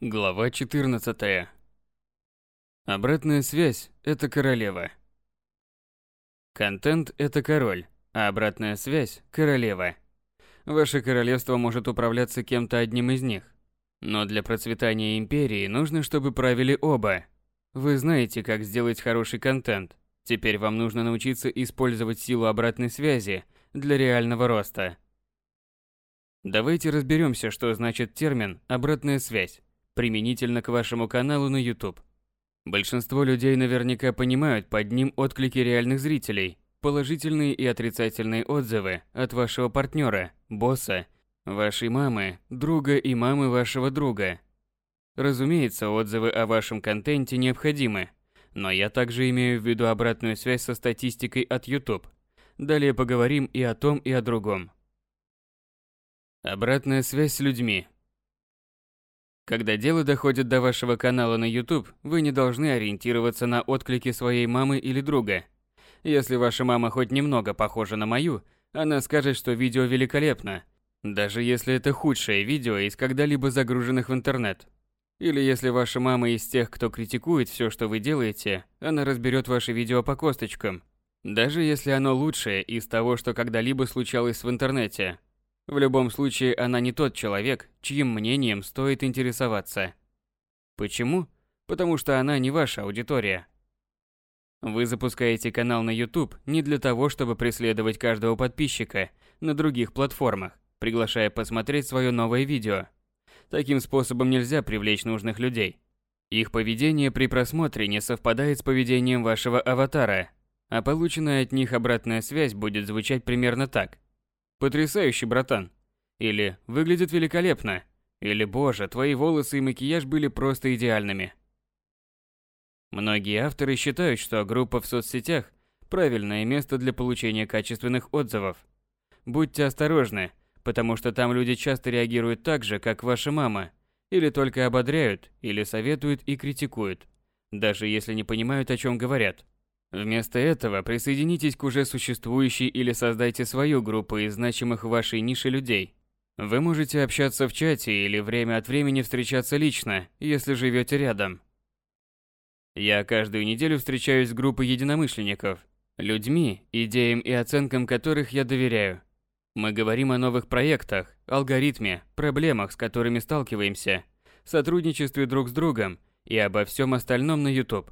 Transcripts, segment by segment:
Глава 14. Обратная связь – это королева. Контент – это король, а обратная связь – королева. Ваше королевство может управляться кем-то одним из них. Но для процветания империи нужно, чтобы правили оба. Вы знаете, как сделать хороший контент. Теперь вам нужно научиться использовать силу обратной связи для реального роста. Давайте разберемся, что значит термин «обратная связь» применительно к вашему каналу на YouTube. Большинство людей наверняка понимают под ним отклики реальных зрителей, положительные и отрицательные отзывы от вашего партнера, босса, вашей мамы, друга и мамы вашего друга. Разумеется, отзывы о вашем контенте необходимы, но я также имею в виду обратную связь со статистикой от YouTube. Далее поговорим и о том, и о другом. Обратная связь с людьми – когда дело доходит до вашего канала на YouTube, вы не должны ориентироваться на отклики своей мамы или друга. Если ваша мама хоть немного похожа на мою, она скажет, что видео великолепно, даже если это худшее видео из когда-либо загруженных в интернет. Или если ваша мама из тех, кто критикует все, что вы делаете, она разберет ваше видео по косточкам, даже если оно лучшее из того, что когда-либо случалось в интернете. В любом случае, она не тот человек, чьим мнением стоит интересоваться. Почему? Потому что она не ваша аудитория. Вы запускаете канал на YouTube не для того, чтобы преследовать каждого подписчика на других платформах, приглашая посмотреть свое новое видео. Таким способом нельзя привлечь нужных людей. Их поведение при просмотре не совпадает с поведением вашего аватара, а полученная от них обратная связь будет звучать примерно так – Потрясающий, братан. Или выглядит великолепно. Или, боже, твои волосы и макияж были просто идеальными. Многие авторы считают, что группа в соцсетях – правильное место для получения качественных отзывов. Будьте осторожны, потому что там люди часто реагируют так же, как ваша мама, или только ободряют, или советуют и критикуют, даже если не понимают, о чем говорят. Вместо этого присоединитесь к уже существующей или создайте свою группу из значимых в вашей нише людей. Вы можете общаться в чате или время от времени встречаться лично, если живете рядом. Я каждую неделю встречаюсь с группой единомышленников, людьми, идеям и оценкам которых я доверяю. Мы говорим о новых проектах, алгоритме, проблемах, с которыми сталкиваемся, сотрудничестве друг с другом и обо всем остальном на YouTube.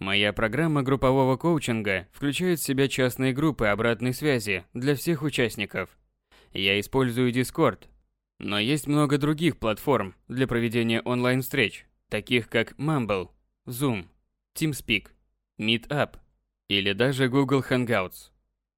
Моя программа группового коучинга включает в себя частные группы обратной связи для всех участников. Я использую Discord, но есть много других платформ для проведения онлайн-встреч, таких как Mumble, Zoom, TeamSpeak, Meetup или даже Google Hangouts.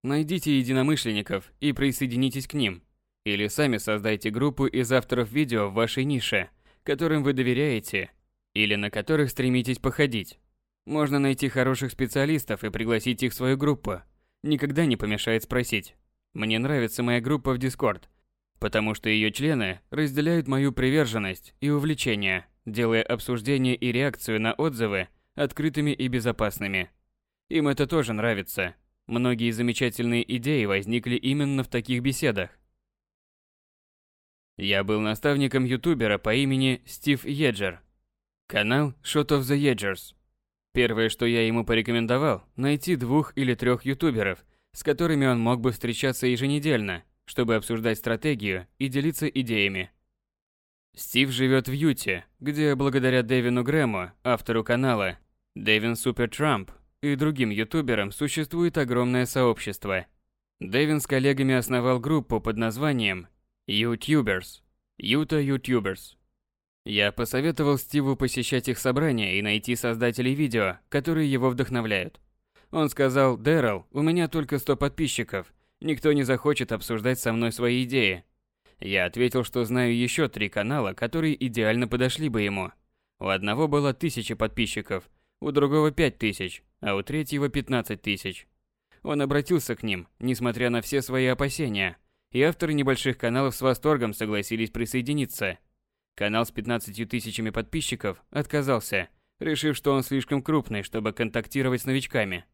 Найдите единомышленников и присоединитесь к ним. Или сами создайте группу из авторов видео в вашей нише, которым вы доверяете или на которых стремитесь походить. Можно найти хороших специалистов и пригласить их в свою группу. Никогда не помешает спросить. Мне нравится моя группа в Discord, потому что ее члены разделяют мою приверженность и увлечения, делая обсуждение и реакцию на отзывы открытыми и безопасными. Им это тоже нравится. Многие замечательные идеи возникли именно в таких беседах. Я был наставником ютубера по имени Стив Еджер. Канал Shot of the Edgers Первое, что я ему порекомендовал, найти двух или трех ютуберов, с которыми он мог бы встречаться еженедельно, чтобы обсуждать стратегию и делиться идеями. Стив живет в Юте, где благодаря Дэвину Грэму, автору канала, Дэвин Супер Трамп и другим ютуберам существует огромное сообщество. Дэвин с коллегами основал группу под названием YouTubers, Юта YouTubers. Я посоветовал Стиву посещать их собрания и найти создателей видео, которые его вдохновляют. Он сказал, «Дэрил, у меня только 100 подписчиков. Никто не захочет обсуждать со мной свои идеи». Я ответил, что знаю еще три канала, которые идеально подошли бы ему. У одного было тысяча подписчиков, у другого пять тысяч, а у третьего пятнадцать тысяч. Он обратился к ним, несмотря на все свои опасения, и авторы небольших каналов с восторгом согласились присоединиться – Канал с 15 тысячами подписчиков отказался, решив, что он слишком крупный, чтобы контактировать с новичками.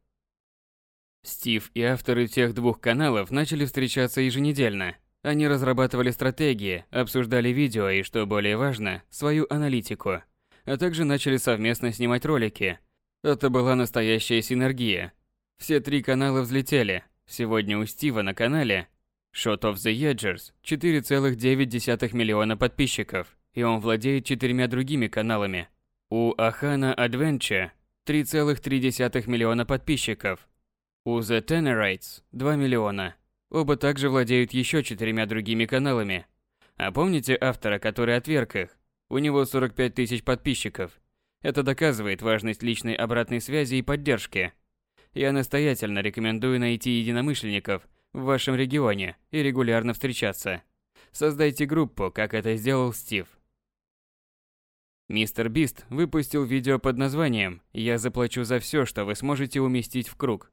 Стив и авторы тех двух каналов начали встречаться еженедельно. Они разрабатывали стратегии, обсуждали видео и, что более важно, свою аналитику, а также начали совместно снимать ролики. Это была настоящая синергия. Все три канала взлетели. Сегодня у Стива на канале Shot of the Edgers 4,9 миллиона подписчиков, и он владеет четырьмя другими каналами. У Ахана Adventure 3,3 миллиона подписчиков. У The Tennerites 2 миллиона. Оба также владеют еще четырьмя другими каналами. А помните автора, который отверг их? У него 45 тысяч подписчиков. Это доказывает важность личной обратной связи и поддержки. Я настоятельно рекомендую найти единомышленников в вашем регионе и регулярно встречаться. Создайте группу, как это сделал Стив. Мистер Бист выпустил видео под названием «Я заплачу за все, что вы сможете уместить в круг».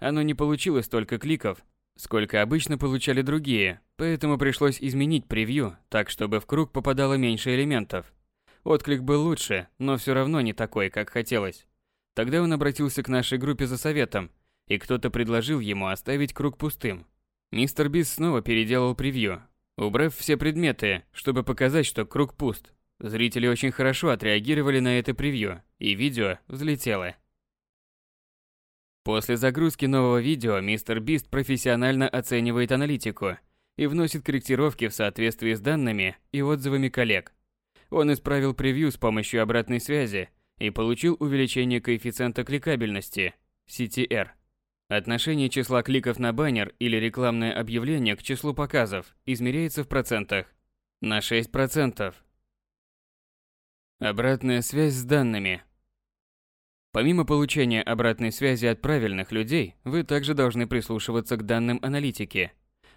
Оно не получило столько кликов, сколько обычно получали другие, поэтому пришлось изменить превью так, чтобы в круг попадало меньше элементов. Отклик был лучше, но все равно не такой, как хотелось. Тогда он обратился к нашей группе за советом, и кто-то предложил ему оставить круг пустым. Мистер Бис снова переделал превью, убрав все предметы, чтобы показать, что круг пуст. Зрители очень хорошо отреагировали на это превью, и видео взлетело. После загрузки нового видео мистер Бист профессионально оценивает аналитику и вносит корректировки в соответствии с данными и отзывами коллег. Он исправил превью с помощью обратной связи и получил увеличение коэффициента кликабельности CTR. Отношение числа кликов на баннер или рекламное объявление к числу показов измеряется в процентах на 6%. Обратная связь с данными. Помимо получения обратной связи от правильных людей, вы также должны прислушиваться к данным аналитики.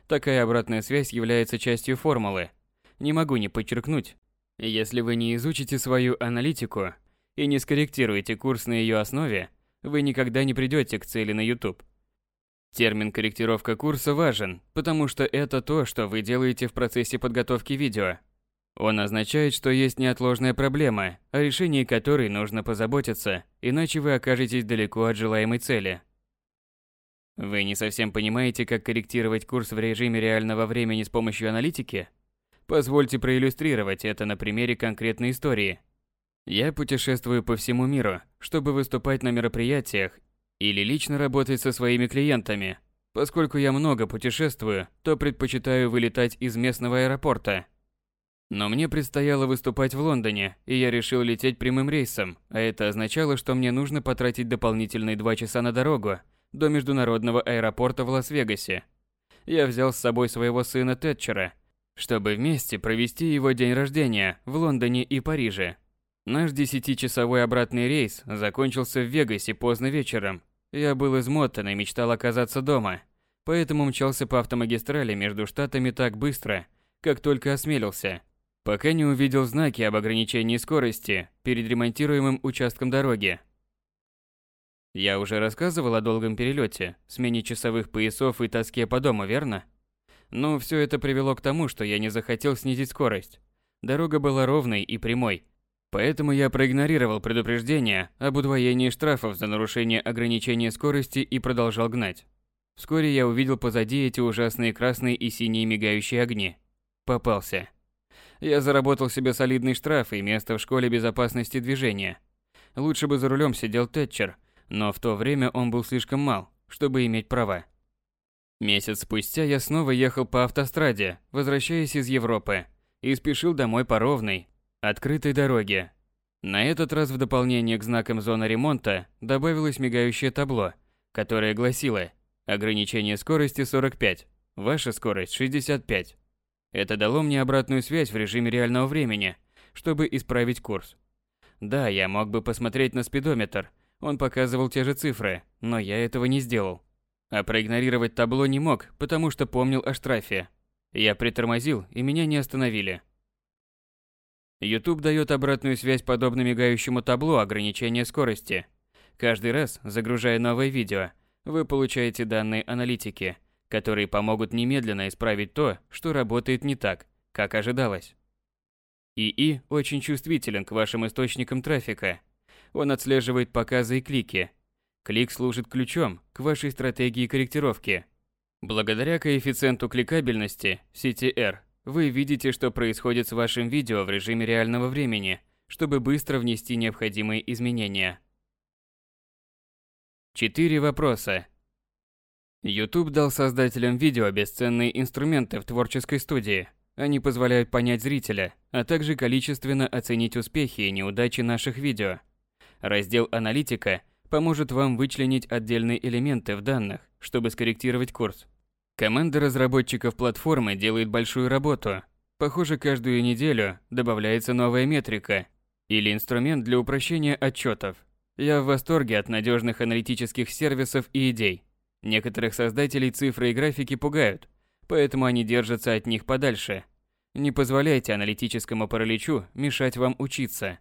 Такая обратная связь является частью формулы. Не могу не подчеркнуть, если вы не изучите свою аналитику и не скорректируете курс на ее основе, вы никогда не придете к цели на YouTube. Термин «корректировка курса» важен, потому что это то, что вы делаете в процессе подготовки видео. Он означает, что есть неотложная проблема, о решении которой нужно позаботиться, иначе вы окажетесь далеко от желаемой цели. Вы не совсем понимаете, как корректировать курс в режиме реального времени с помощью аналитики? Позвольте проиллюстрировать это на примере конкретной истории. Я путешествую по всему миру, чтобы выступать на мероприятиях или лично работать со своими клиентами. Поскольку я много путешествую, то предпочитаю вылетать из местного аэропорта. Но мне предстояло выступать в Лондоне, и я решил лететь прямым рейсом, а это означало, что мне нужно потратить дополнительные два часа на дорогу до международного аэропорта в Лас-Вегасе. Я взял с собой своего сына Тэтчера, чтобы вместе провести его день рождения в Лондоне и Париже. Наш десятичасовой обратный рейс закончился в Вегасе поздно вечером. Я был измотан и мечтал оказаться дома, поэтому мчался по автомагистрали между штатами так быстро, как только осмелился, пока не увидел знаки об ограничении скорости перед ремонтируемым участком дороги. Я уже рассказывал о долгом перелете, смене часовых поясов и тоске по дому, верно? Но все это привело к тому, что я не захотел снизить скорость. Дорога была ровной и прямой, поэтому я проигнорировал предупреждение об удвоении штрафов за нарушение ограничения скорости и продолжал гнать. Вскоре я увидел позади эти ужасные красные и синие мигающие огни. Попался. Я заработал себе солидный штраф и место в школе безопасности движения. Лучше бы за рулем сидел Тэтчер, но в то время он был слишком мал, чтобы иметь права. Месяц спустя я снова ехал по автостраде, возвращаясь из Европы, и спешил домой по ровной, открытой дороге. На этот раз в дополнение к знакам зоны ремонта добавилось мигающее табло, которое гласило «Ограничение скорости 45, ваша скорость 65». Это дало мне обратную связь в режиме реального времени, чтобы исправить курс. Да, я мог бы посмотреть на спидометр, он показывал те же цифры, но я этого не сделал. А проигнорировать табло не мог, потому что помнил о штрафе. Я притормозил, и меня не остановили. YouTube дает обратную связь подобно мигающему табло ограничения скорости. Каждый раз, загружая новое видео, вы получаете данные аналитики, которые помогут немедленно исправить то, что работает не так, как ожидалось. ИИ очень чувствителен к вашим источникам трафика. Он отслеживает показы и клики, Клик служит ключом к вашей стратегии корректировки. Благодаря коэффициенту кликабельности CTR вы видите, что происходит с вашим видео в режиме реального времени, чтобы быстро внести необходимые изменения. Четыре вопроса. YouTube дал создателям видео бесценные инструменты в творческой студии. Они позволяют понять зрителя, а также количественно оценить успехи и неудачи наших видео. Раздел «Аналитика» поможет вам вычленить отдельные элементы в данных, чтобы скорректировать курс. Команда разработчиков платформы делает большую работу. Похоже, каждую неделю добавляется новая метрика или инструмент для упрощения отчетов. Я в восторге от надежных аналитических сервисов и идей. Некоторых создателей цифры и графики пугают, поэтому они держатся от них подальше. Не позволяйте аналитическому параличу мешать вам учиться.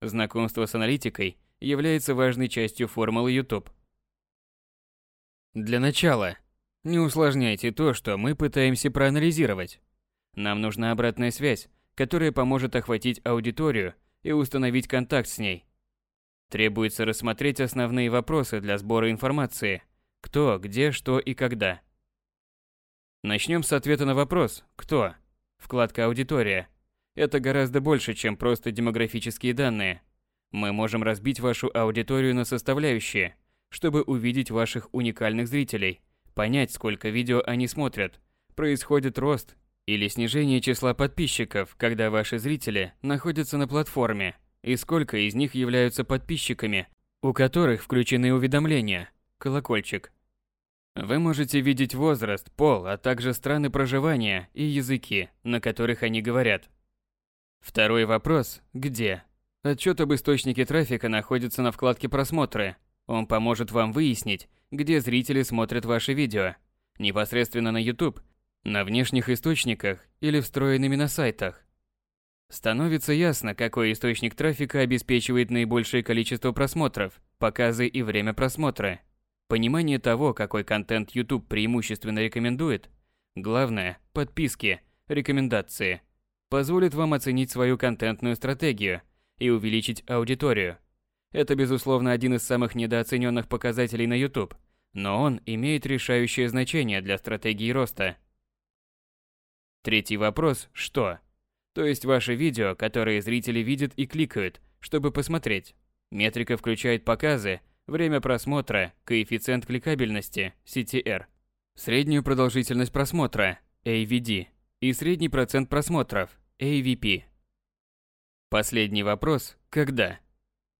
Знакомство с аналитикой является важной частью формулы YouTube. Для начала, не усложняйте то, что мы пытаемся проанализировать. Нам нужна обратная связь, которая поможет охватить аудиторию и установить контакт с ней. Требуется рассмотреть основные вопросы для сбора информации. Кто, где, что и когда. Начнем с ответа на вопрос «Кто?». Вкладка «Аудитория». Это гораздо больше, чем просто демографические данные. Мы можем разбить вашу аудиторию на составляющие, чтобы увидеть ваших уникальных зрителей – понять, сколько видео они смотрят, происходит рост или снижение числа подписчиков, когда ваши зрители находятся на платформе, и сколько из них являются подписчиками, у которых включены уведомления, колокольчик. Вы можете видеть возраст, пол, а также страны проживания и языки, на которых они говорят. Второй вопрос – где? Отчет об источнике трафика находится на вкладке «Просмотры». Он поможет вам выяснить, где зрители смотрят ваши видео, непосредственно на YouTube, на внешних источниках или встроенными на сайтах. Становится ясно, какой источник трафика обеспечивает наибольшее количество просмотров, показы и время просмотра. Понимание того, какой контент YouTube преимущественно рекомендует, главное – подписки, рекомендации, позволит вам оценить свою контентную стратегию и увеличить аудиторию. Это, безусловно, один из самых недооцененных показателей на YouTube, но он имеет решающее значение для стратегии роста. Третий вопрос – что? То есть ваши видео, которые зрители видят и кликают, чтобы посмотреть. Метрика включает показы, время просмотра, коэффициент кликабельности, CTR, среднюю продолжительность просмотра, AVD, и средний процент просмотров, AVP. Последний вопрос – когда?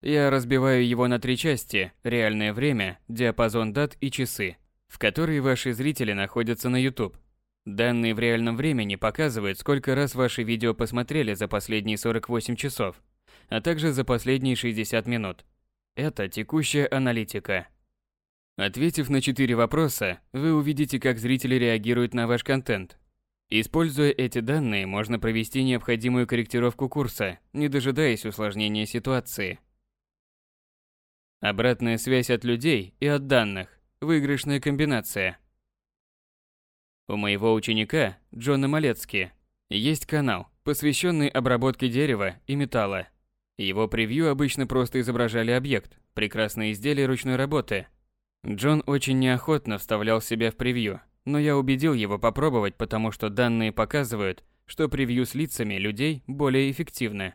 Я разбиваю его на три части – реальное время, диапазон дат и часы, в которые ваши зрители находятся на YouTube. Данные в реальном времени показывают, сколько раз ваши видео посмотрели за последние 48 часов, а также за последние 60 минут. Это текущая аналитика. Ответив на четыре вопроса, вы увидите, как зрители реагируют на ваш контент. Используя эти данные, можно провести необходимую корректировку курса, не дожидаясь усложнения ситуации. Обратная связь от людей и от данных. Выигрышная комбинация. У моего ученика, Джона Малецки, есть канал, посвященный обработке дерева и металла. Его превью обычно просто изображали объект, прекрасные изделия ручной работы. Джон очень неохотно вставлял себя в превью, но я убедил его попробовать, потому что данные показывают, что превью с лицами людей более эффективно.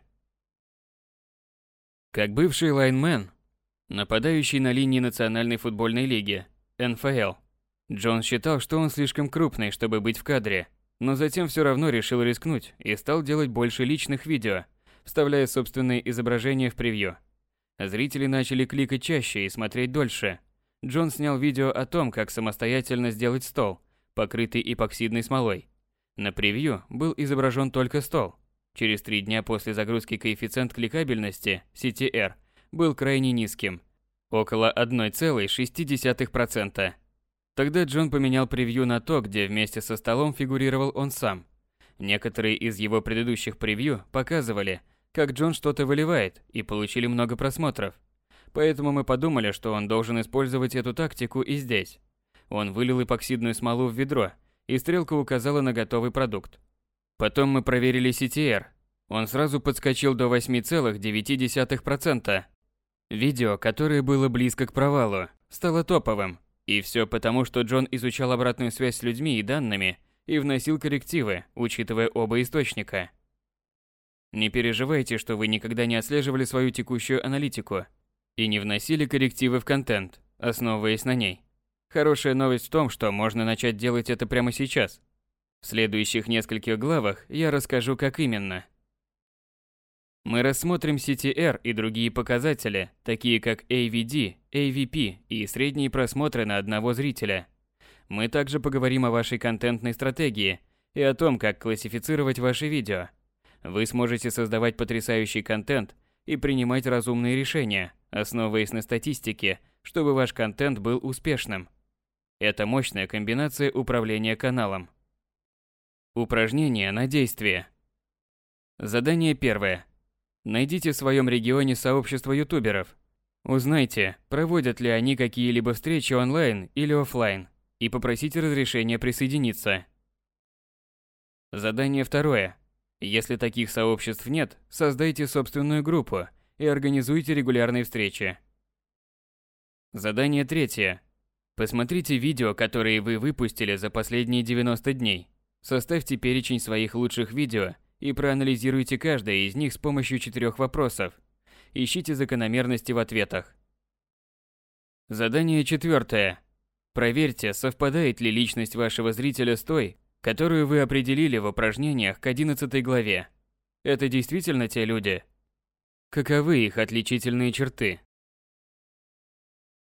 Как бывший лайнмен, Нападающий на линии Национальной футбольной лиги, НФЛ. Джон считал, что он слишком крупный, чтобы быть в кадре, но затем все равно решил рискнуть и стал делать больше личных видео, вставляя собственные изображения в превью. Зрители начали кликать чаще и смотреть дольше. Джон снял видео о том, как самостоятельно сделать стол, покрытый эпоксидной смолой. На превью был изображен только стол. Через три дня после загрузки коэффициент кликабельности, CTR, был крайне низким – около 1,6%. Тогда Джон поменял превью на то, где вместе со столом фигурировал он сам. Некоторые из его предыдущих превью показывали, как Джон что-то выливает, и получили много просмотров. Поэтому мы подумали, что он должен использовать эту тактику и здесь. Он вылил эпоксидную смолу в ведро, и стрелка указала на готовый продукт. Потом мы проверили CTR. Он сразу подскочил до 8,9%. Видео, которое было близко к провалу, стало топовым. И все потому, что Джон изучал обратную связь с людьми и данными и вносил коррективы, учитывая оба источника. Не переживайте, что вы никогда не отслеживали свою текущую аналитику и не вносили коррективы в контент, основываясь на ней. Хорошая новость в том, что можно начать делать это прямо сейчас. В следующих нескольких главах я расскажу, как именно. Мы рассмотрим CTR и другие показатели, такие как AVD, AVP и средние просмотры на одного зрителя. Мы также поговорим о вашей контентной стратегии и о том, как классифицировать ваши видео. Вы сможете создавать потрясающий контент и принимать разумные решения, основываясь на статистике, чтобы ваш контент был успешным. Это мощная комбинация управления каналом. Упражнение на действие. Задание первое. Найдите в своем регионе сообщество ютуберов. Узнайте, проводят ли они какие-либо встречи онлайн или офлайн, и попросите разрешения присоединиться. Задание второе. Если таких сообществ нет, создайте собственную группу и организуйте регулярные встречи. Задание третье. Посмотрите видео, которые вы выпустили за последние 90 дней. Составьте перечень своих лучших видео – и проанализируйте каждое из них с помощью четырех вопросов. Ищите закономерности в ответах. Задание четвертое. Проверьте, совпадает ли личность вашего зрителя с той, которую вы определили в упражнениях к 11 главе. Это действительно те люди? Каковы их отличительные черты?